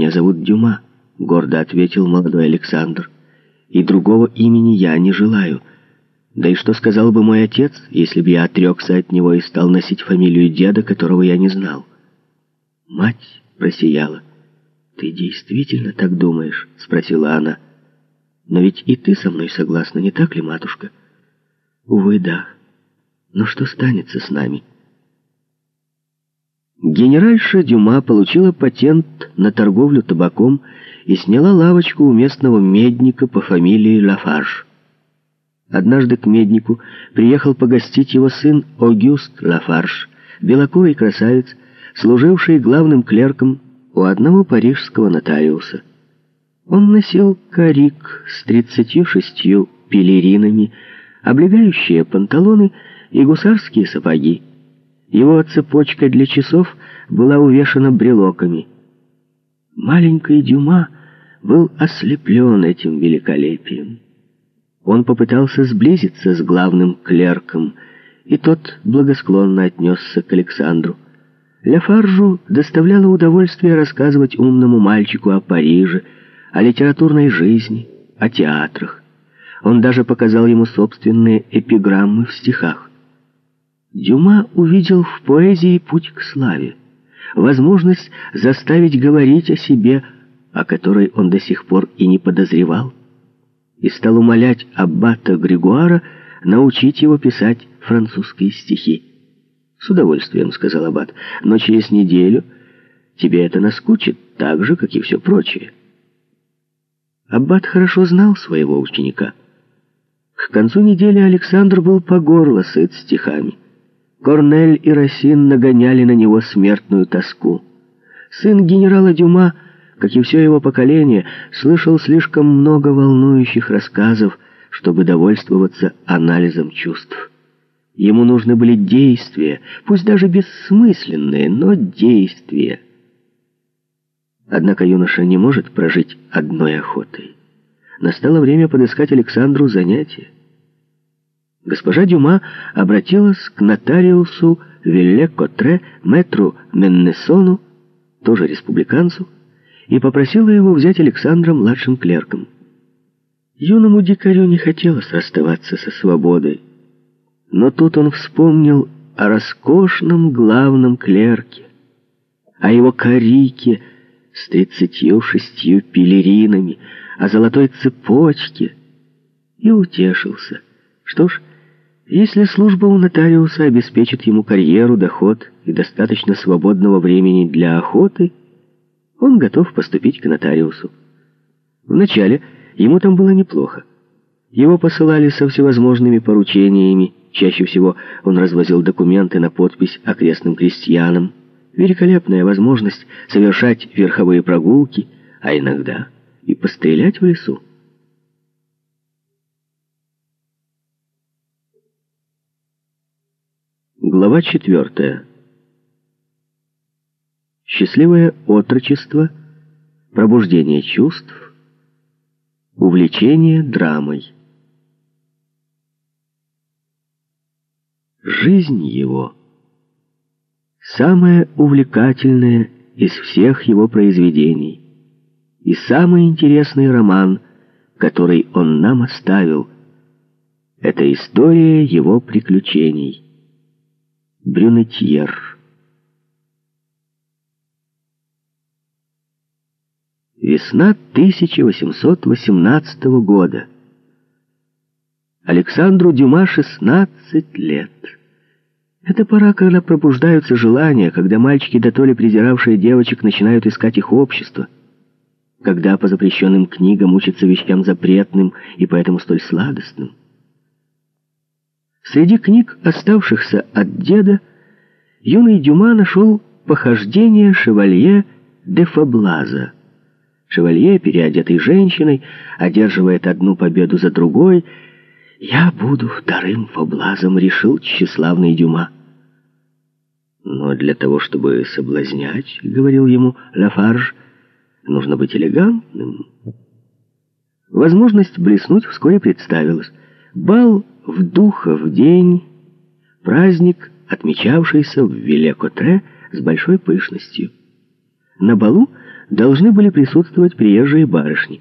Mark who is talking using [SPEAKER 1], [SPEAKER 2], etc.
[SPEAKER 1] «Меня зовут Дюма», — гордо ответил молодой Александр. «И другого имени я не желаю. Да и что сказал бы мой отец, если бы я отрекся от него и стал носить фамилию деда, которого я не знал?» Мать просияла. «Ты действительно так думаешь?» — спросила она. «Но ведь и ты со мной согласна, не так ли, матушка?» «Увы, да. Но что станется с нами?» Генеральша Дюма получила патент на торговлю табаком и сняла лавочку у местного медника по фамилии Лафарж. Однажды к меднику приехал погостить его сын Огюст Лафарж, белокурый красавец, служивший главным клерком у одного парижского нотариуса. Он носил карик с тридцатью шестью пелеринами, облегающие панталоны и гусарские сапоги. Его цепочка для часов была увешана брелоками. Маленький Дюма был ослеплен этим великолепием. Он попытался сблизиться с главным клерком, и тот благосклонно отнесся к Александру. Ляфаржу доставляло удовольствие рассказывать умному мальчику о Париже, о литературной жизни, о театрах. Он даже показал ему собственные эпиграммы в стихах. Дюма увидел в поэзии путь к славе, возможность заставить говорить о себе, о которой он до сих пор и не подозревал, и стал умолять аббата Григуара научить его писать французские стихи. «С удовольствием», — сказал аббат, — «но через неделю тебе это наскучит так же, как и все прочее». Аббат хорошо знал своего ученика. К концу недели Александр был по горло сыт стихами. Корнель и Росин нагоняли на него смертную тоску. Сын генерала Дюма, как и все его поколение, слышал слишком много волнующих рассказов, чтобы довольствоваться анализом чувств. Ему нужны были действия, пусть даже бессмысленные, но действия. Однако юноша не может прожить одной охотой. Настало время подыскать Александру занятие. Госпожа Дюма обратилась к нотариусу Вилле-Котре, мэтру Меннесону, тоже республиканцу, и попросила его взять Александра младшим клерком. Юному дикарю не хотелось расставаться со свободой, но тут он вспомнил о роскошном главном клерке, о его карике с тридцатью шестью пелеринами, о золотой цепочке и утешился. Что ж, если служба у нотариуса обеспечит ему карьеру, доход и достаточно свободного времени для охоты, он готов поступить к нотариусу. Вначале ему там было неплохо. Его посылали со всевозможными поручениями, чаще всего он развозил документы на подпись окрестным крестьянам. Великолепная возможность совершать верховые прогулки, а иногда и пострелять в лесу. Глава четвертая. Счастливое отрочество, пробуждение чувств, увлечение драмой. Жизнь его самая увлекательная из всех его произведений и самый интересный роман, который он нам оставил, это история его приключений. Брюнетьер. Весна 1818 года. Александру Дюма 16 лет. Это пора, когда пробуждаются желания, когда мальчики, дотоле презиравшие девочек, начинают искать их общество, когда по запрещенным книгам учатся вещам запретным и поэтому столь сладостным. Среди книг, оставшихся от деда, юный Дюма нашел похождение шевалье де Фаблаза. Шевалье, переодетый женщиной, одерживает одну победу за другой. «Я буду вторым Фаблазом», — решил тщеславный Дюма. «Но для того, чтобы соблазнять, — говорил ему Лафарж, — нужно быть элегантным». Возможность блеснуть вскоре представилась. Бал в духов день, праздник, отмечавшийся в Виле-Котре с большой пышностью. На балу должны были присутствовать приезжие барышни.